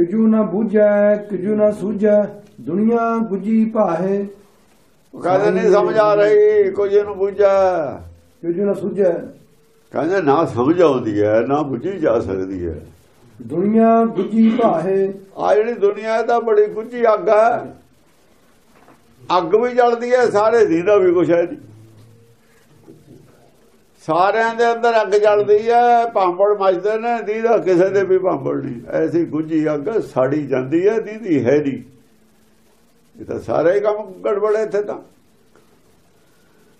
ਕਿਜੂ ਨਾ ਬੂਝੈ ਕਿਜੂ ਨਾ ਸੂਝੈ ਦੁਨੀਆ ਗੁਜੀ ਭਾਹੇ। ਕਹਿੰਦੇ ਨਹੀਂ ਸਮਝ ਆ ਰਹੀ ਕੁਝ ਨੂੰ ਬੁੱਝਾ। ਕਿਜੂ ਨਾ ਸੂਝੈ। ਕਹਿੰਦੇ ਨਾ ਸਮਝ ਆਉਂਦੀ ਹੈ ਨਾ ਬੁੱਝੀ ਜਾ ਸਕਦੀ ਹੈ। ਦੁਨੀਆ ਗੁਜੀ ਭਾਹੇ। ਆ ਜਿਹੜੀ ਦੁਨੀਆ ਇਹ ਤਾਂ ਬੜੀ ਗੁੱਝੀ ਅੱਗ ਹੈ। ਅੱਗ ਵੀ ਜਲਦੀ ਹੈ ਸਾਰੇ ਦੀਦਾ ਵੀ ਕੁਛ ਹੈ ਨਹੀਂ। ਸਾਰਿਆਂ ਦੇ ਅੰਦਰ ਅੱਗ ਜਲਦੀ ਹੈ ਭਾਂਬੜ ਮੱਚਦੇ ਨੇ, ਦੀਦਾ ਕਿਸੇ ਦੇ ਵੀ ਭਾਂਬੜ ਨਹੀਂ। ਐਸੀ ਗੁੱਝੀ ਅੱਗ ਸਾੜੀ ਜਾਂਦੀ ਹੈ ਦੀਦੀ ਹੈ ਨਹੀਂ। ਇਹ ਤਾਂ ਸਾਰੇ ਹੀ ਕੰਮ ਗੜਬੜ ਇੱਥੇ ਤਾਂ।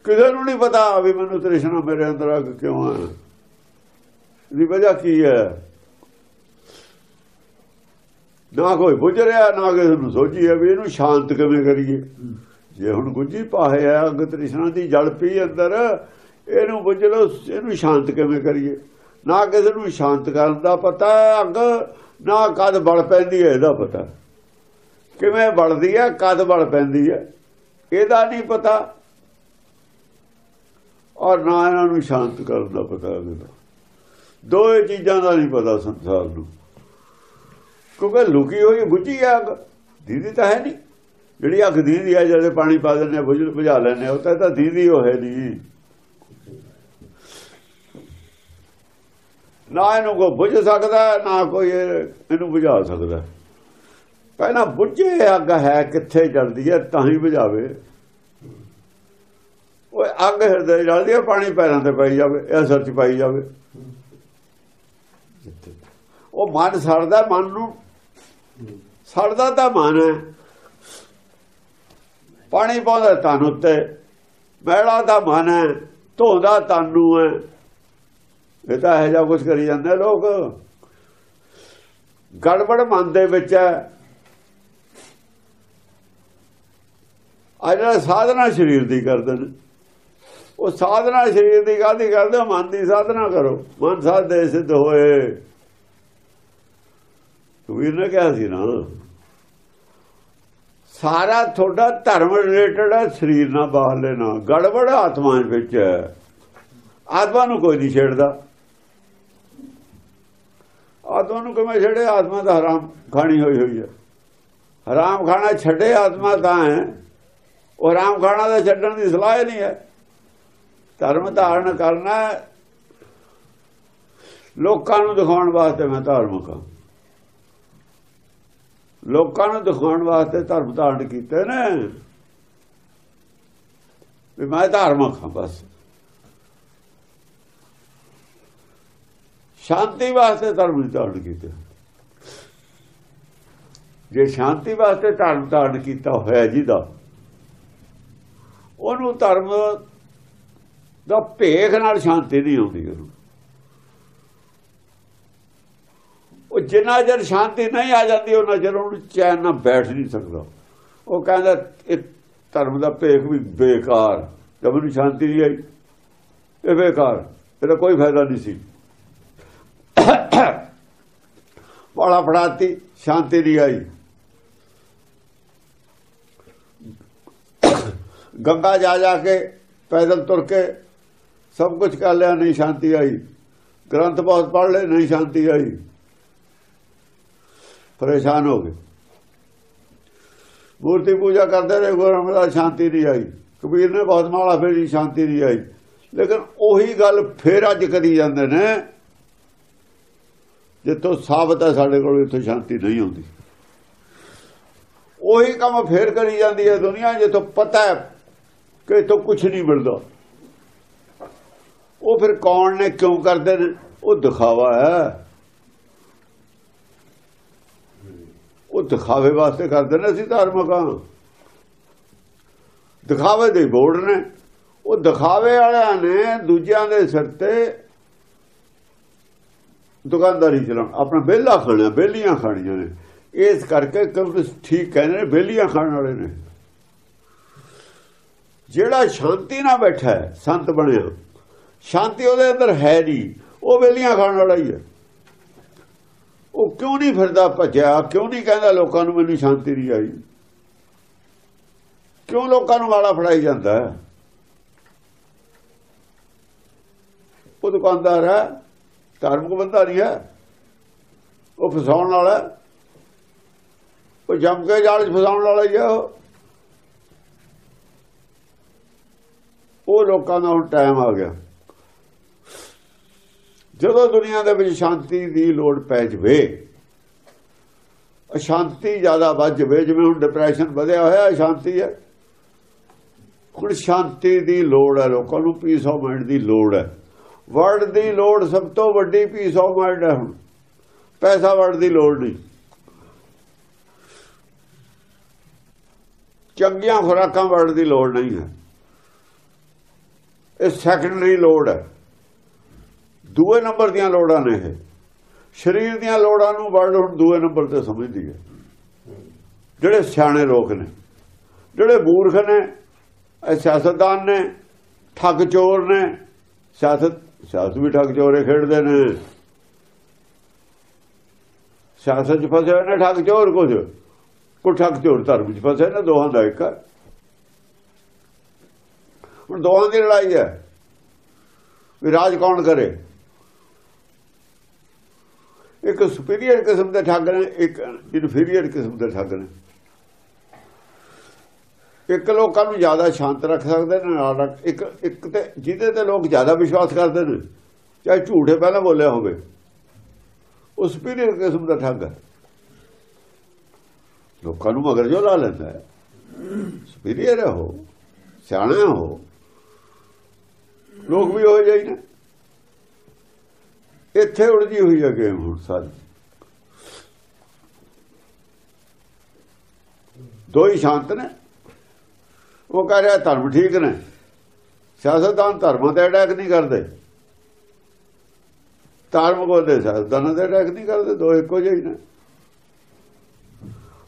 ਕਿਸੇ ਨੂੰ ਨਹੀਂ ਪਤਾ ਵੀ ਮੈਨੂੰ ਤ੍ਰਿਸ਼ਨਾ ਮੇਰੇ ਅੰਦਰ ਅੱਗ ਕਿਉਂ ਆ ਦੀ ਵਜ੍ਹਾ ਕੀ ਹੈ ਨਾ ਕੋਈ ਬੁੱਝ ਰਿਹਾ, ਨਾ ਕਿਸੇ ਨੂੰ ਸੋਚੀ ਹੈ ਵੀ ਇਹਨੂੰ ਸ਼ਾਂਤ ਕਿਵੇਂ ਕਰੀਏ। ਜੇ ਹੁਣ ਗੁੱਜੀ ਪਾਹੇ ਆ ਅੱਗ ਤ੍ਰਿਸ਼ਨਾ ਦੀ ਜਲ ਪਈ ਅੰਦਰ ਇਹਨੂੰ ਬੁੱਝ ਲਓ ਇਹਨੂੰ ਸ਼ਾਂਤ ਕਿਵੇਂ ਕਰੀਏ? ਨਾ ਕਿਸੇ ਨੂੰ ਸ਼ਾਂਤ ਕਰਨ ਦਾ ਪਤਾ ਅੱਗ ਨਾ ਕਦ ਬਲ ਪੈਂਦੀ ਹੈ ਇਹਦਾ ਪਤਾ। ਕਿਵੇਂ ਬਲਦੀ ਹੈ ਕਦ ਬਲ ਪੈਂਦੀ ਹੈ ਇਹਦਾ ਨਹੀਂ ਪਤਾ। ਔਰ ਨਾ ਇਹਨਾਂ ਨੂੰ ਸ਼ਾਂਤ ਕਰਨ ਦਾ ਪਤਾ ਇਹਦਾ। ਦੋਏ ਚੀਜ਼ਾਂ ਦਾ ਨਹੀਂ ਪਤਾ ਸੰਸਾਰ ਨੂੰ। ਕਿਉਂਕਿ ਲੁਕੀ ਹੋਈ ਬੁੱਝੀ ਹੈ ਅੱਗ। ਦੀਦੀ ਤਾਂ ਹੈ ਨਹੀਂ। ਜਿਹੜੀ ਅੱਗ ਦੀਦੀ ਹੈ ਜਿਹੜੇ ਪਾਣੀ ਪਾ ਦਿੰਦੇ ਬੁਝਲ ਬੁਝ ਬੁਝਾ ਲੈਂਦੇ ਆ, ਉਹ ਤਾਂ ਦੀਦੀ ਉਹ ਹੈ ਨਹੀਂ। ਨਾ ਇਹਨੂੰ ਕੋਈ ਬੁਝ ਸਕਦਾ, ਨਾ ਕੋਈ ਇਹਨੂੰ ਬੁਝਾ ਸਕਦਾ। ਪਹਿਲਾਂ ਬੁੱਝੇ ਅੱਗ ਹੈ ਕਿੱਥੇ ਜਲਦੀ ਹੈ, ਤਾਂ ਹੀ ਬੁਝਾਵੇ। ਓਏ, ਅੱਗ ਹਿਰਦੇ ਜਲਦੀ ਹੈ, ਪਾਣੀ ਪੈਰਾਂ ਤੇ ਪਾਈ ਜਾਵੇ, ਇਹ ਸਿਰ 'ਚ ਪਾਈ ਜਾਵੇ। ਉਹ ਮਨ ਸੜਦਾ ਮਨ ਨੂੰ ਸੜਦਾ ਤਾਂ ਮਨ ਹੈ। ਪਾਣੀ ਪਾਉਂਦਾ ਤਨ ਉੱਤੇ ਮਹਿਲਾ ਦਾ ਮਨ ਹੈ ਧੋਦਾ ਤਨ ਨੂੰ ਹੈ। ਇਹ ਤਾਂ ਇਹ ਜਾ ਕੁਝ ਕਰੀ ਜਾਂਦੇ ਲੋਕ। ਗੜਬੜ ਮਨ ਦੇ ਵਿੱਚ ਹੈ। ਜਿਹੜਾ ਸਾਧਨਾ ਸਰੀਰ ਦੀ ਕਰਦੇ ਨੇ। ਉਹ ਸਾਧਨਾ ਸਰੀਰ ਦੀ ਕਾਹਦੀ ਕਰਦੇ ਮਨ ਦੀ ਸਾਧਨਾ ਕਰੋ। ਮਨ ਸਾਧੇ ਸਿੱਧ ਹੋਏ। ਕਬੀਰ ਨੇ ਕਿਹਾ ਸੀ ਨਾ, ਸਾਰਾ ਤੁਹਾਡਾ ਧਰਮ ਰਿਲੇਟਡ ਹੈ, ਸਰੀਰ ਨਾਲ ਬਾਹਰਲੇ ਨਾਲ। ਗੜਬੜ ਆਤਮਾ ਵਿੱਚ ਆਤਮਾ ਨੂੰ ਕੋਈ ਨਹੀਂ ਛੇੜਦਾ। ਆਤਮਾ ਨੂੰ ਕਿਵੇਂ ਛੱਡੇ ਆਤਮਾ ਤਾਂ ਹਰਾਮ ਖਾਣੀ ਹੋਈ ਹੋਈ ਹੈ। ਹਰਾਮ ਖਾਣਾ ਛੱਡੇ ਆਤਮਾ ਤਾਂ ਹੈ। ਉਹ ਹਰਾਮ ਖਾਣਾ ਦਾ ਛੱਡਣ ਦੀ ਸਲਾਹ ਹੀ ਨਹੀਂ ਹੈ। ਧਰਮ ਧਾਰਨ ਕਰਨਾ ਲੋਕਾਂ ਨੂੰ ਦਿਖਾਉਣ ਵਾਸਤੇ ਮੈਂ ਧਾਰਮਿਕ ਹਾਂ। ਲੋਕਾਂ ਨੂੰ ਦਿਖਾਉਣ ਵਾਸਤੇ ਧਰਮ ਧਾਰਨ ਕੀਤੇ ਨੇ। ਵੀ ਮੈਂ ਧਾਰਮਿਕ ਹਾਂ ਬਸ। ਸ਼ਾਂਤੀ ਵਾਸਤੇ ਧਰਮ ਨਹੀਂ ਧਾਰਨ ਕੀਤੇ ਜੇ ਸ਼ਾਂਤੀ ਵਾਸਤੇ ਧਰਮ ਧਾਰਨ ਕੀਤਾ ਹੋਇਆ ਜਿਹਦਾ, ਉਹਨੂੰ ਧਰਮ ਦਾ ਭੇਖ ਨਾਲ ਸ਼ਾਂਤੀ ਨਹੀਂ ਆਉਂਦੀ ਉਹਨੂੰ। ਉਹ ਜਿੰਨਾ ਚਿਰ ਸ਼ਾਂਤੀ ਨਹੀਂ ਆ ਜਾਂਦੀ, ਉਹਨਾਂ ਚਿਰ ਉਹਨੂੰ ਚੈਨ ਨਾਲ ਬੈਠ ਨਹੀਂ ਸਕਦਾ। ਉਹ ਕਹਿੰਦਾ, ਇਹ ਧਰਮ ਦਾ ਭੇਖ ਵੀ ਬੇਕਾਰ, ਜਦ ਮੈਨੂੰ ਸ਼ਾਂਤੀ ਨਹੀਂ ਆਈ, ਇਹ ਬੇਕਾਰ, ਇਹਦਾ ਕੋਈ ਫਾਇਦਾ ਨਹੀਂ ਸੀ। ਬੜਾ ਫੜਾਤੀ, ਸ਼ਾਂਤੀ ਨਹੀਂ ਆਈ। ਗੰਗਾ ਜਾ ਜਾ ਕੇ ਪੈਦਲ ਤੁਰ ਕੇ ਸਭ ਕੁਝ ਕਰ ਲਿਆ, ਨਹੀਂ ਸ਼ਾਂਤੀ ਆਈ। ਗ੍ਰੰਥ ਬਹੁਤ ਪੜ੍ਹ ਲਏ, ਨਹੀਂ ਸ਼ਾਂਤੀ ਆਈ। ਪਰੇਸ਼ਾਨ ਹੋ ਗਏ। ਮੂਰਤੀ ਪੂਜਾ ਕਰਦੇ ਰਹੇ, ਗੁਰੂ ਦਾ ਸ਼ਾਂਤੀ ਨਹੀਂ ਆਈ। ਕਬੀਰ ਨੇ ਬਹੁਤ ਮਾਲਾ ਫੇਰੀ, ਸ਼ਾਂਤੀ ਨਹੀਂ ਆਈ। ਲੇਕਿਨ ਉਹੀ ਗੱਲ ਫੇਰ ਅੱਜ ਕਰੀ ਜਾਂਦੇ ਨੇ। ਜਿੱਥੋਂ ਸਾਬਤ ਹੈ ਸਾਡੇ ਕੋਲ ਇੱਥੋਂ ਸ਼ਾਂਤੀ ਨਹੀਂ ਆਉਂਦੀ ਉਹੀ ਕੰਮ ਫੇਰ ਕਰੀ ਜਾਂਦੀ ਹੈ ਦੁਨੀਆ, ਜਿੱਥੋਂ ਪਤਾ ਹੈ ਕਿ ਇੱਥੋਂ ਕੁਝ ਨਹੀਂ ਮਿਲਦਾ। ਉਹ ਫਿਰ ਕੌਣ ਨੇ, ਕਿਉਂ ਕਰਦੇ ਨੇ? ਉਹ ਦਿਖਾਵਾ ਹੈ। ਉਹ ਦਿਖਾਵੇ ਵਾਸਤੇ ਕਰਦੇ ਨੇ ਅਸੀਂ ਧਾਰਮਿਕ ਹਾਂ। ਦਿਖਾਵੇ ਦੇ ਬੋਰਡ ਨੇ। ਉਹ ਦਿਖਾਵੇ ਵਾਲਿਆਂ ਨੇ ਦੂਜਿਆਂ ਦੇ ਸਿਰ ਤੇ ਦੁਕਾਨਦਾਰੀ ਚਲਾਉਣ। ਆਪਣਾ ਬੇਲਾ ਖਾਣਾ ਬੇਲੀਆਂ ਖਾਣੀਆਂ ਨੇ। ਇਸ ਕਰਕੇ ਕਿਉਂਕਿ ਠੀਕ ਕਹਿੰਦੇ ਨੇ ਬੇਲੀਆਂ ਖਾਣ ਵਾਲੇ ਨੇ। ਜਿਹੜਾ ਸ਼ਾਂਤੀ ਨਾਲ ਬੈਠਾ ਹੈ, ਸੰਤ ਬਣਿਆ, ਸ਼ਾਂਤੀ ਉਹਦੇ ਅੰਦਰ ਹੈ ਨਹੀਂ, ਉਹ ਬੇਲੀਆਂ ਖਾਣ ਵਾਲਾ ਹੀ ਹੈ। ਉਹ ਕਿਉਂ ਨਹੀਂ ਫਿਰਦਾ ਭੱਜਿਆ? ਕਿਉਂ ਨਹੀਂ ਕਹਿੰਦਾ ਲੋਕਾਂ ਨੂੰ ਮੈਨੂੰ ਸ਼ਾਂਤੀ ਨਹੀਂ ਆਈ? ਕਿਉਂ ਲੋਕਾਂ ਨੂੰ ਵਾਲਾ ਫੜਾਈ ਜਾਂਦਾ ਉਹ ਦੁਕਾਨਦਾਰ ਹੈ ਧਾਰਮਿਕ ਬੰਦਾ ਨਹੀਂ ਹੈ। ਉਹ ਫਸਾਉਣ ਵਾਲਾ ਉਹ ਜੰਮ ਕੇ ਜਾਲ 'ਚ ਫਸਾਉਣ ਵਾਲਾ ਹੀ ਆ ਉਹ। ਉਹ ਲੋਕਾਂ ਦਾ ਹੁਣ ਟਾਈਮ ਆ ਗਿਆ। ਜਦੋਂ ਦੁਨੀਆ ਦੇ ਵਿੱਚ ਸ਼ਾਂਤੀ ਦੀ ਲੋੜ ਪੈ ਜਵੇ, ਅਸ਼ਾਂਤੀ ਜ਼ਿਆਦਾ ਵੱਧ ਜਵੇ, ਜਿਵੇਂ ਹੁਣ ਡਿਪਰੈਸ਼ਨ ਵਧਿਆ ਹੋਇਆ, ਅਸ਼ਾਂਤੀ ਹੈ। ਹੁਣ ਸ਼ਾਂਤੀ ਦੀ ਲੋੜ ਹੈ, ਲੋਕਾਂ ਨੂੰ ਪੀਸ ਆਫ ਮਾਈਂਡ ਦੀ ਲੋੜ ਹੈ। ਵਰਲਡ ਦੀ ਲੋੜ ਸਭ ਤੋਂ ਵੱਡੀ ਪੀਸ ਆਫ ਮਾਈਂਡ ਹੈ ਹੁਣ। ਪੈਸਾ ਵਰਡ ਦੀ ਲੋੜ ਨਹੀਂ। ਚੰਗੀਆਂ ਖੁਰਾਕਾਂ ਵਰਡ ਦੀ ਲੋੜ ਨਹੀਂ ਹੈ। ਇਹ ਸੈਕੰਡਰੀ ਲੋੜ ਹੈ। ਦੂਏ ਨੰਬਰ ਦੀਆਂ ਲੋੜਾਂ ਨੇ ਇਹ। ਸਰੀਰ ਦੀਆਂ ਲੋੜਾਂ ਨੂੰ ਵਰਡ ਹੁਣ ਦੂਏ ਨੰਬਰ ਤੇ ਸਮਝਦੀ ਹੈ। ਜਿਹੜੇ ਸਿਆਣੇ ਲੋਕ ਨੇ, ਜਿਹੜੇ ਮੂਰਖ ਨੇ, ਇਹ ਸਿਆਸਤਦਾਨ ਨੇ, ਠੱਗ ਚੋਰ ਨੇ, ਸਿਆਸਤ ਸਿਆਸਤ ਵੀ ਠੱਗ ਚੋਰੇ ਖੇਡਦੇ ਨੇ। ਸਿਆਸਤ 'ਚ ਫਸੇ ਹੋਏ ਨੇ ਠੱਗ ਚੋਰ ਕੁਝ। ਕੋ ਠੱਗ ਚੋਰ ਧਰਮ 'ਚ ਫਸੇ ਨੇ, ਦੋਹਾਂ ਦਾ ਇੱਕ ਹੈ। ਹੁਣ ਦੋਹਾਂ ਦੀ ਲੜਾਈ ਹੈ। ਵੀ ਰਾਜ ਕੌਣ ਕਰੇ? ਇੱਕ ਸੁਪੀਰੀਅਰ ਕਿਸਮ ਦੇ ਠੱਗ ਨੇ, ਇੱਕ ਇਨਫੀਰੀਅਰ ਕਿਸਮ ਦੇ ਠੱਗ ਨੇ। ਇੱਕ ਲੋਕਾਂ ਨੂੰ ਜ਼ਿਆਦਾ ਸ਼ਾਂਤ ਰੱਖ ਸਕਦੇ ਨੇ, ਨਾਲ ਰੱਖ- ਇੱਕ ਇੱਕ ਤੇ ਜਿਹਦੇ ਤੇ ਲੋਕ ਜ਼ਿਆਦਾ ਵਿਸ਼ਵਾਸ ਕਰਦੇ ਨੇ, ਚਾਹੇ ਝੂਠੇ ਪਹਿਲਾਂ ਬੋਲਿਆ ਹੋਵੇ, ਉਹ ਸੁਪੀਰੀਅਰ ਕਿਸਮ ਦਾ ਠੱਗ ਹੈ। ਲੋਕਾਂ ਨੂੰ ਮਗਰ ਜੋ ਲਾ ਲੈਂਦਾ ਹੈ। ਸੁਪੀਰੀਅਰ ਹੋ ਉਹ, ਸਿਆਣਾ ਹੈ ਲੋਕ ਵੀ ਹੋ ਜਾਈ ਨੇ। ਇੱਥੇ ਉਲਝੀ ਹੋਈ ਹੈ ਗੇਮ ਹੁਣ ਸਾਰੀ। ਦੋ ਹੀ ਸ਼ਾਂਤ ਨੇ। ਉਹ ਕਹ ਰਿਹਾ ਧਰਮ ਠੀਕ ਨੇ। ਸਿਆਸਤਦਾਨ ਧਰਮਾਂ ਤੇ ਅਟੈਕ ਨਹੀਂ ਕਰਦੇ। ਧਾਰਮਿਕ ਦੇ ਸਿਆਸਤਦਾਨਾਂ ਤੇ ਅਟੈਕ ਨਹੀਂ ਕਰਦੇ, ਦੋ ਇੱਕੋ ਜਿਹੇ ਹੀ ਨੇ।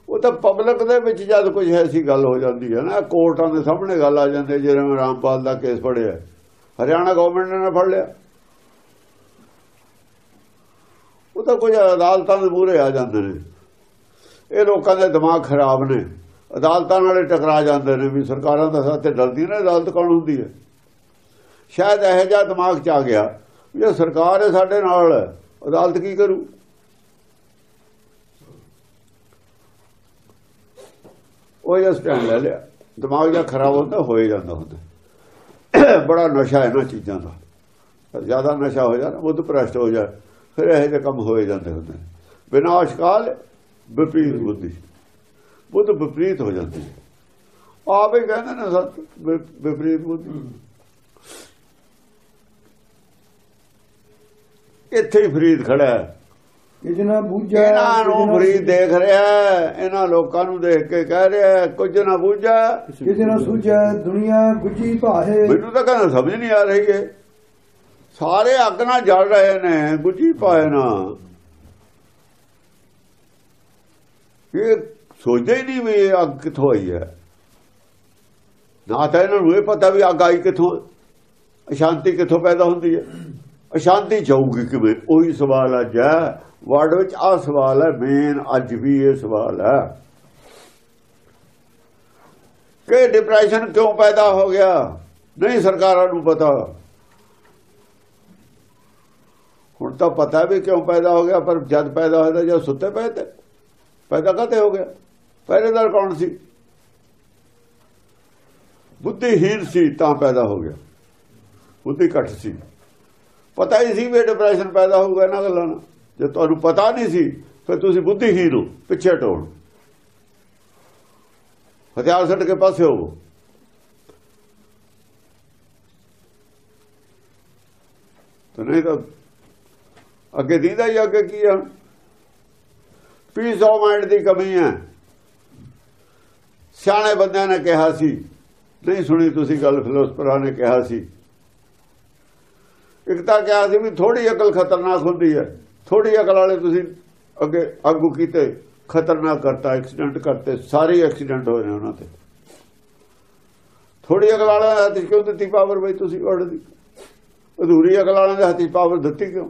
ਉਹ ਤਾਂ ਪਬਲਿਕ ਦੇ ਵਿੱਚ ਜਦ ਕੁਝ ਐਸੀ ਗੱਲ ਹੋ ਜਾਂਦੀ ਹੈ ਨਾ, ਕੋਰਟਾਂ ਦੇ ਸਾਹਮਣੇ ਗੱਲ ਆ ਜਾਂਦੀ ਹੈ, ਜਿਵੇਂ ਰਾਮਪਾਲ ਦਾ ਕੇਸ ਫੜਿਆ ਹਰਿਆਣਾ ਗਵਰਨਮੈਂਟ ਨੇ ਫੜ ਲਿਆ। ਉਹ ਤਾਂ ਕੁਝ ਅਦਾਲਤਾਂ ਦੇ ਮੂਹਰੇ ਆ ਜਾਂਦੇ ਨੇ। ਇਹ ਲੋਕਾਂ ਦੇ ਦਿਮਾਗ ਖਰਾਬ ਨੇ। ਅਦਾਲਤਾਂ ਨਾਲੇ ਟਕਰਾ ਜਾਂਦੇ ਨੇ ਵੀ ਸਰਕਾਰਾਂ ਦਾ ਸਾਥੇ ਡਰਦੀ ਨੇ, ਅਦਾਲਤ ਕੌਣ ਹੁੰਦੀ ਹੈ? ਸ਼ਾਇਦ ਇਹੋ ਜਿਹਾ ਦਿਮਾਗ 'ਚ ਆ ਗਿਆ ਵੀ ਇਹ ਸਰਕਾਰ ਹੈ ਸਾਡੇ ਨਾਲ, ਅਦਾਲਤ ਕੀ ਕਰੂ? ਉਹ ਜਿਹਾ ਸਟੈਂਡ ਲੈ ਲਿਆ। ਦਿਮਾਗ ਜਿਹਾ ਖਰਾਬ ਹੁੰਦਾ, ਹੋਏ ਜਾਂਦਾ ਹੁੰਦਾ। ਬੜਾ ਨਸ਼ਾ ਇਹਨਾਂ ਚੀਜ਼ਾਂ ਦਾ। ਜ਼ਿਆਦਾ ਨਸ਼ਾ ਹੋ ਜਾਣਾ ਬੁੱਧ ਭ੍ਰਸ਼ਟ ਹੋ ਜਾ ਫਿਰ ਇਹੋ ਜਿਹੇ ਕੰਮ ਹੋਏ ਜਾਂਦੇ ਹੁੰਦੇ ਬਿਨਾਂ ਅਸ਼ਕਾਲ ਕਾਲ ਵਿਪਰੀਤ ਬੁੱਧੀ। ਬੁੱਧ ਵਿਪਰੀਤ ਹੋ ਜਾਂਦੀ ਹੈ। ਆਪੇ ਕਹਿੰਦੇ ਨੇ ਸਤ ਵਿਪਰੀਤ ਬੁੱਧੀ। ਇੱਥੇ ਹੀ ਫਰੀਦ ਖੜਾ ਹੈ। ਕਿਜ ਨਾ ਬੂਝੈ ਇਹਨਾਂ ਨੂੰ ਫਰੀਦ ਦੇਖ ਰਿਹਾ ਹੈ, ਇਹਨਾਂ ਲੋਕਾਂ ਨੂੰ ਦੇਖ ਕੇ ਕਹਿ ਰਿਹਾ ਹੈ, ਕੁਝ ਨਾ ਬੂਝਾ ਕਿਜ ਨਾ ਸੂਝੈ ਦੁਨੀਆ ਗੁਜੀ ਭਾਏ ਮੈਨੂੰ ਤਾਂ ਕਹਿੰਦਾ ਸਮਝ ਨਹੀਂ ਆ ਰਹੀ ਹੈ। ਸਾਰੇ ਅੱਗ ਨਾਲ ਜਲ ਰਹੇ ਨੇ ਗੁੱਜੀ ਪਾਏ ਨਾ। ਇਹ ਸੋਚਦੇ ਹੀ ਨਹੀਂ ਵੀ ਇਹ ਅੱਗ ਕਿੱਥੋਂ ਆਈ ਹੈ। ਨਾ ਤਾਂ ਇਹਨਾਂ ਨੂੰ ਇਹ ਪਤਾ ਵੀ ਅੱਗ ਆਈ ਕਿੱਥੋਂ, ਅਸ਼ਾਂਤੀ ਕਿੱਥੋਂ ਪੈਦਾ ਹੁੰਦੀ ਹੈ। ਅਸ਼ਾਂਤੀ ਜਾਊਗੀ ਕਿਵੇਂ? ਉਹੀ ਸਵਾਲ ਅੱਜ ਹੈ। ਵਰਡ ਵਿੱਚ ਆ ਸਵਾਲ ਹੈ ਮੇਨ ਅੱਜ ਵੀ ਇਹ ਸਵਾਲ ਹੈ। ਕਿ ਡਿਪਰੈਸ਼ਨ ਕਿਉਂ ਪੈਦਾ ਹੋ ਗਿਆ? ਨਹੀਂ ਸਰਕਾਰਾਂ ਨੂੰ ਪਤਾ। ਹੁਣ ਤਾਂ ਪਤਾ ਵੀ ਕਿਉਂ ਪੈਦਾ ਹੋ ਗਿਆ, ਪਰ ਜਦ ਪੈਦਾ ਹੋਇਆ ਤਾਂ ਜਦ ਸੁੱਤੇ ਪਏ ਤੇ ਪੈਦਾ ਕਦੇ ਹੋ ਗਿਆ? ਪਹਿਰੇਦਾਰ ਕੌਣ ਸੀ? ਬੁੱਧੀਹੀਨ ਸੀ, ਤਾਂ ਪੈਦਾ ਹੋ ਗਿਆ। ਬੁੱਧੀ ਘੱਟ ਸੀ। ਪਤਾ ਹੀ ਸੀ ਵੀ ਡਿਪਰੈਸ਼ਨ ਪੈਦਾ ਹੋਊਗਾ ਇਹਨਾਂ ਗੱਲਾਂ ਨਾਲ। ਜੇ ਤੁਹਾਨੂੰ ਪਤਾ ਨਹੀਂ ਸੀ, ਫਿਰ ਤੁਸੀਂ ਬੁੱਧੀਹੀਨ ਹੋ, ਪਿੱਛੇ ਟੋਣ ਹਥਿਆਰ ਛੱਡ ਕੇ ਪਾਸੇ ਹੋਵੋ। ਤਾਂ ਨਹੀਂ ਤਾਂ ਅੱਗੇ ਦੀਦਾ ਹੀ ਅੱਗੇ ਕੀ ਆ? ਪੀਸ ਆਫ ਮਾਈਂਡ ਦੀ ਕਮੀ ਹੈ। ਸਿਆਣੇ ਬੰਦਿਆਂ ਨੇ ਕਿਹਾ ਸੀ, ਨਹੀਂ ਸੁਣੀ ਤੁਸੀਂ ਗੱਲ ਫਿਲੋਸਫਰਾਂ ਨੇ ਕਿਹਾ ਸੀ। ਇੱਕ ਤਾਂ ਕਿਹਾ ਸੀ ਵੀ ਥੋੜੀ ਅਕਲ ਖਤਰਨਾਕ ਹੁੰਦੀ ਹੈ ਥੋੜੀ ਅਕਲ ਵਾਲੇ ਤੁਸੀਂ ਅੱਗੇ ਆਗੂ ਕੀਤੇ, ਖਤਰਨਾਕ ਕਰਤਾ, ਐਕਸੀਡੈਂਟ ਕਰਤੇ, ਸਾਰੇ ਐਕਸੀਡੈਂਟ ਹੋਏ ਨੇ ਉਹਨਾਂ ਤੇ। ਥੋੜੀ ਅਕਲ ਵਾਲਿਆਂ ਦੇ ਹੱਥ ਕਿਉਂ ਦਿੱਤੀ ਪਾਵਰ ਬਈ ਤੁਸੀਂ ਵਰਡ ਦੀ? ਅਧੂਰੀ ਅਕਲ ਵਾਲਿਆਂ ਦੇ ਹੱਥ 'ਚ ਪਾਵਰ ਦਿੱਤੀ ਕਿਉਂ?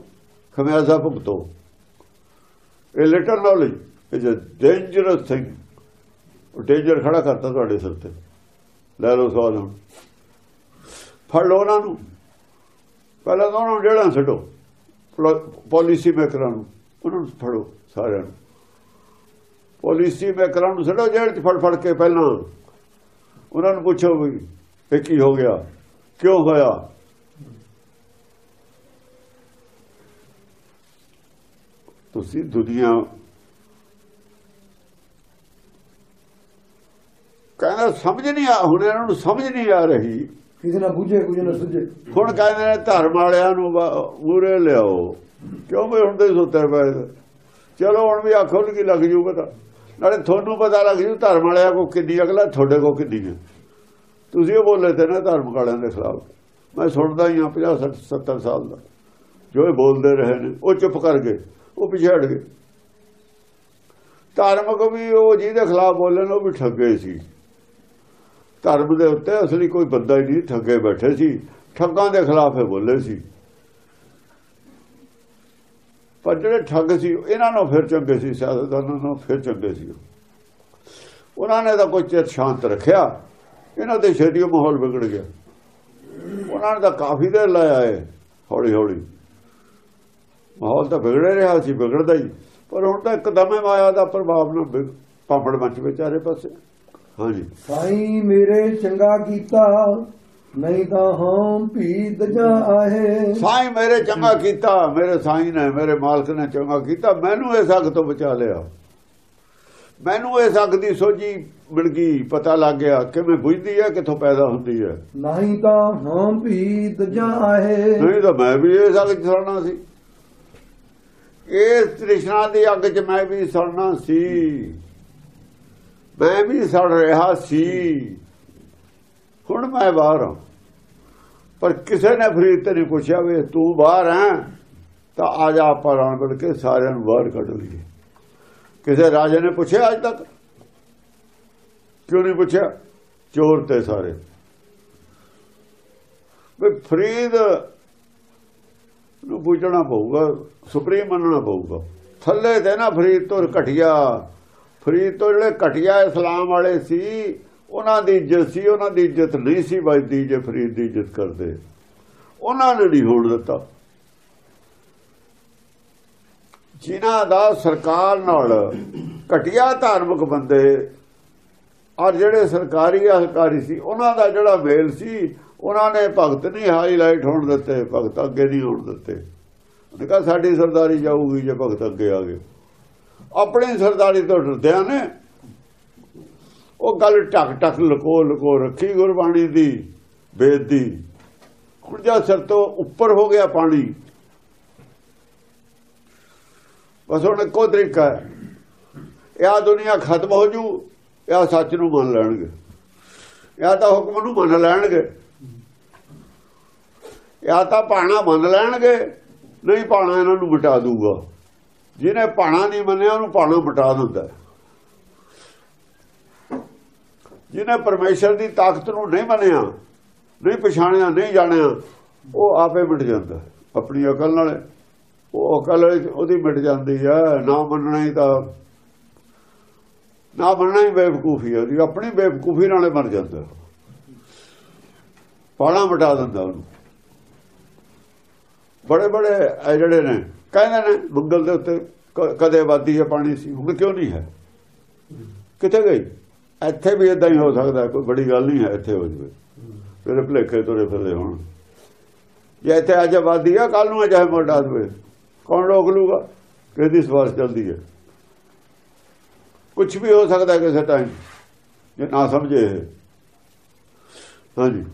ਖਮਿਆਜ਼ਾ ਭੁਗਤੋ। ਇਹ little knowledge is a dangerous thing ਉਹ ਡੇਂਜਰ ਖੜਾ ਕਰਤਾ ਤੁਹਾਡੇ ਸਿਰ ਤੇ। ਲੈ ਲਓ ਸਵਾਲ ਹੁਣ। ਫੜ ਲਓ ਉਹਨਾਂ ਨੂੰ। ਪਹਿਲਾਂ ਤਾਂ ਉਹਨਾਂ ਨੂੰ ਜਿਹੜਾ ਛੱਡੋ। ਪਾਲਿਸੀ ਮੇਕਰਾਂ ਨੂੰ। ਉਹਨਾਂ ਨੂੰ ਫੜੋ ਸਾਰਿਆਂ ਨੂੰ। ਪਾਲਿਸੀ ਮੇਕਰਾਂ ਨੂੰ ਛੱਡੋ, ਜੇਲ੍ਹ 'ਚ ਫੜ ਫੜ ਕੇ ਪਹਿਲਾਂ। ਉਹਨਾਂ ਨੂੰ ਪੁੱਛੋ ਵੀ, ਇਹ ਕੀ ਹੋ ਗਿਆ? ਕਿਉਂ ਹੋਇਆ? ਤੁਸੀਂ ਦੁਨੀਆ ਸਮਝ ਨਹੀਂ ਆ ਹੁਣ ਇਹਨਾਂ ਨੂੰ ਸਮਝ ਨਹੀਂ ਆ ਰਹੀ। ਕਿਸੇ ਨਾ ਬੁੱਝੇ ਕੁਝ ਨਾ ਸੁਝੇ। ਹੁਣ ਕਹਿੰਦੇ ਨੇ ਧਰਮ ਵਾਲਿਆਂ ਨੂੰ ਮੂਰੇ ਲਿਆਓ। ਕਿਉਂ ਵੀ ਹੁਣ ਦੇ ਸੁੱਤੇ ਪਏ। ਚਲੋ ਹੁਣ ਵੀ ਆਖੋ ਕੀ ਲੱਗ ਜੂ ਪਤਾ ਨਾਲੇ ਤੁਹਾਨੂੰ ਪਤਾ ਲੱਗ ਜੂ ਧਰਮ ਵਾਲਿਆਂ ਕੋ ਕਿੰਨੀ ਅਗਲਾ ਤੁਹਾਡੇ ਕੋ ਕਿੰਨੀ ਹੈ ਤੁਸੀਂ ਉਹ ਬੋਲੇ ਤੇ ਨਾ ਧਰਮ ਵਾਲਿਆਂ ਦੇ ਖਿਲਾਫ। ਮੈਂ ਸੁਣਦਾ ਹੀ ਹਾਂ 50 60 70 ਸਾਲ ਦਾ। ਜੋ ਇਹ ਬੋਲਦੇ ਰਹੇ ਨੇ ਉਹ ਚੁੱਪ ਕਰ ਗਏ ਉਹ ਪਿਛੇ ਹਟ ਗਏ ਧਾਰਮਿਕ ਵੀ ਉਹ ਜਿਹਦੇ ਖਿਲਾਫ ਬੋਲੇ ਨੇ ਉਹ ਵੀ ਠੱਗੇ ਸੀ। ਧਰਮ ਦੇ ਉੱਤੇ ਅਸਲੀ ਕੋਈ ਬੰਦਾ ਹੀ ਨਹੀਂ ਠੱਗੇ ਬੈਠੇ ਸੀ, ਠੱਗਾਂ ਦੇ ਖਿਲਾਫ ਇਹ ਬੋਲੇ ਸੀ। ਪਰ ਜਿਹੜੇ ਠੱਗ ਸੀ, ਇਹਨਾਂ ਨੂੰ ਫਿਰ ਚੰਗੇ ਸੀ, ਸਿਆਸਤਦਾਨਾਂ ਨੂੰ ਫਿਰ ਚੰਗੇ ਸੀ ਉਹਨਾਂ ਨੇ ਤਾਂ ਕੋਈ ਚਿਰ ਸ਼ਾਂਤ ਰੱਖਿਆ, ਇਹਨਾਂ ਦੇ ਛੇਤੀ ਮਾਹੌਲ ਵਿਗੜ ਗਿਆ। ਉਹਨਾਂ ਨੇ ਤਾਂ ਕਾਫੀ ਦੇਰ ਲਾਇਆ ਏ ਹੌਲੀ ਹੌਲੀ ਮਾਹੌਲ ਤਾਂ ਵਿਗੜ ਰਿਹਾ ਸੀ, ਵਿਗੜਦਾ ਹੀ, ਪਰ ਹੁਣ ਤਾਂ ਇੱਕਦਮ ਹੀ ਮਾਇਆ ਦਾ ਪ੍ਰਭਾਵ ਨਾਲ ਵਿਗ- ਪਾਪੜ ਮੱਚ ਵਿਚਾਰੇ ਪਾਸੇ। ਹਾਂਜੀ। ਸਾਈਂ ਮੇਰੇ ਚੰਗਾ ਕੀਤਾ ਨਹੀਂ ਤਾਂ ਹਾਂ ਭੀ ਦਜਾ ਆਏ ਸਾਈਂ ਮੇਰੇ ਚੰਗਾ ਕੀਤਾ ਮੇਰੇ ਸਾਈਂ ਨੇ ਮੇਰੇ ਮਾਲਕ ਨੇ ਚੰਗਾ ਕੀਤਾ ਮੈਨੂੰ ਇਸ ਅੱਗ ਤੋਂ ਬਚਾ ਲਿਆ। ਮੈਨੂੰ ਇਸ ਅੱਗ ਦੀ ਸੋਝੀ ਮਿਲ ਗਈ ਪਤਾ ਲੱਗ ਗਿਆ ਕਿਵੇਂ ਬੁਝਦੀ ਹੈ ਕਿੱਥੋਂ ਪੈਦਾ ਹੁੰਦੀ ਹੈ। ਨਹੀਂ ਤਾਂ ਹਾਂ ਭੀ ਦਜਾ ਆਏ ਨਹੀਂ ਤਾਂ ਮੈਂ ਵੀ ਇਸ ਅੱਗ 'ਚ ਸੜਨਾ ਸੀ। ਇਸ ਤ੍ਰਿਸ਼ਨਾ ਦੀ ਅੱਗ 'ਚ ਮੈਂ ਵੀ ਸੜਨਾ ਸੀ। ਮੈਂ ਵੀ ਸੜ ਰਿਹਾ ਸੀ। ਹੁਣ ਮੈਂ ਬਾਹਰ ਹਾਂ। ਪਰ ਕਿਸੇ ਨੇ ਫਰੀਦ ਤੇ ਨਹੀਂ ਪੁੱਛਿਆ ਵੀ ਤੂੰ ਬਾਹਰ ਹੈ? ਤਾਂ ਆ ਜਾ ਆਪਾਂ ਰਲ ਮਿਲ ਕੇ ਸਾਰਿਆਂ ਨੂੰ ਬਾਹਰ ਕੱਢ ਲਈਏ। ਕਿਸੇ ਰਾਜੇ ਨੇ ਪੁੱਛਿਆ ਅੱਜ ਤੱਕ? ਕਿਉਂ ਨਹੀਂ ਪੁੱਛਿਆ? ਚੋਰ ਤੇ ਸਾਰੇ। ਵੀ ਫਰੀਦ ਨੂੰ ਪੁੱਛਣਾ ਪਊਗਾ, ਸੁਪਰੀਮ ਮੰਨਣਾ ਪਊਗਾ। ਥੱਲੇ ਤੇ ਨਾ ਫਰੀਦ ਤੋਂ ਘਟਿਆ। ਫਰੀਦ ਤੋਂ ਜਿਹੜੇ ਘਟਿਆ ਇਸਲਾਮ ਵਾਲੇ ਸੀ, ਉਹਨਾਂ ਦੀ ਇੱਜ਼ਤ ਸੀ, ਉਹਨਾਂ ਦੀ ਇੱਜ਼ਤ ਨਹੀਂ ਸੀ ਵੱਜਦੀ ਜੇ ਫਰੀਦ ਦੀ ਇੱਜ਼ਤ ਕਰਦੇ। ਉਹਨਾਂ ਨੇ ਨਹੀਂ ਹੋਣ ਦਿੱਤਾ। ਜਿਨ੍ਹਾਂ ਦਾ ਸਰਕਾਰ ਨਾਲ ਘਟਿਆ ਧਾਰਮਿਕ ਬੰਦੇ, ਔਰ ਜਿਹੜੇ ਸਰਕਾਰੀ ਅਧਿਕਾਰੀ ਸੀ, ਉਹਨਾਂ ਦਾ ਜਿਹੜਾ ਮੇਲ ਸੀ, ਉਹਨਾਂ ਨੇ ਭਗਤ ਨਹੀਂ ਹਾਈਲਾਈਟ ਹੋਣ ਦਿੱਤੇ, ਭਗਤ ਅੱਗੇ ਨਹੀਂ ਹੋਣ ਦਿੱਤੇ। ਉਹਨੇ ਕਿਹਾ, ਸਾਡੀ ਸਰਦਾਰੀ ਜਾਊਗੀ ਜੇ ਭਗਤ ਅੱਗੇ ਆ ਗਏ। ਆਪਣੀ ਸਰਦਾਰੀ ਤੋਂ ਡਰਦਿਆਂ ਨੇ ਉਹ ਗੱਲ ਟਕ ਟਕ ਲਕੋ ਲਕੋ ਰੱਖੀ ਗੁਰਬਾਣੀ ਦੀ, ਵੇਦ ਦੀ। ਕੁਰਜਾ ਸਿਰ ਤੋਂ ਉੱਪਰ ਹੋ ਗਿਆ ਪਾਣੀ, ਬਸ ਹੁਣ ਇੱਕੋ ਤਰੀਕਾ ਹੈ। ਇਹ ਆ ਦੁਨੀਆ ਖਤਮ ਹੋ ਜੂ, ਇਹ ਸੱਚ ਨੂੰ ਮੰਨ ਲੈਣਗੇ। ਇਹ ਤਾਂ ਹੁਕਮ ਨੂੰ ਮੰਨ ਲੈਣਗੇ। ਇਹ ਤਾਂ ਪਾਣਾ ਮੰਨ ਲੈਣਗੇ, ਨਹੀਂ ਪਾਣਾ ਇਹਨਾਂ ਨੂੰ ਮਿਟਾ ਦੂਗਾ। ਜਿਹਨੇ ਭਾਣਾ ਨਹੀਂ ਮੰਨਿਆ, ਉਹਨੂੰ ਭਾਣਾ ਮਿਟਾ ਦਿੰਦਾ ਜਿਹਨੇ ਪਰਮੇਸ਼ਰ ਦੀ ਤਾਕਤ ਨੂੰ ਨਹੀਂ ਮੰਨਿਆ, ਨਹੀਂ ਪਛਾਣਿਆ, ਨਹੀਂ ਜਾਣਿਆ, ਉਹ ਆਪੇ ਮਿਟ ਜਾਂਦਾ ਆਪਣੀ ਅਕਲ ਨਾਲ। ਉਹ ਅਕਲ ਉਹਦੀ ਮਿਟ ਜਾਂਦੀ ਹੈ, ਨਾ ਮੰਨਣਾ ਹੀ ਤਾਂ, ਨਾ ਮੰਨਣਾ ਹੀ ਬੇਵਕੂਫੀ ਹੈ। ਉਹਦੀ ਆਪਣੀ ਬੇਵਕੂਫੀ ਨਾਲੇ ਮਰ ਜਾਂਦਾ। ਪਾਣਾ ਮਿਟਾ ਦਿੰਦਾ ਉਹਨੂੰ। ਬੜੇ ਬੜੇ ਇਹ ਜਿਹੜੇ ਨੇ, ਕਹਿੰਦੇ ਨੇ, ਮੰਗਲ ਦੇ ਉੱਤੇ ਕਦੇ ਆਬਾਦੀ ਹੈ, ਪਾਣੀ ਸੀ। ਹੁਣ ਕਿਉਂ ਨਹੀਂ ਹੈ? ਕਿੱਥੇ ਗਈ? ਇੱਥੇ ਵੀ ਇਦਾਂ ਹੀ ਹੋ ਸਕਦਾ, ਕੋਈ ਬੜੀ ਗੱਲ ਨਹੀਂ ਹੈ, ਇੱਥੇ ਹੋ ਜਵੇ। ਫਿਰ ਭਲੇਖੇ ਤੁਰੇ ਫਿਰਦੇ ਹੋਣ। ਜੇ ਇੱਥੇ ਅੱਜ ਆਬਾਦੀ ਆ ਕੱਲ ਨੂੰ ਅਜੇ ਮੋਟਾ ਦੇਵੇ ਕੌਣ ਰੋਕ ਲੂਗਾ? ਕਿਹਦੀ ਸਵਾਰਸ਼ ਚੱਲਦੀ ਹੈ? ਕੁਝ ਵੀ ਹੋ ਸਕਦਾ ਕਿਸੇ ਟਾਈਮ ਜੇ ਨਾ ਸਮਝੇ ਇਹ। ਹਾਂਜੀ।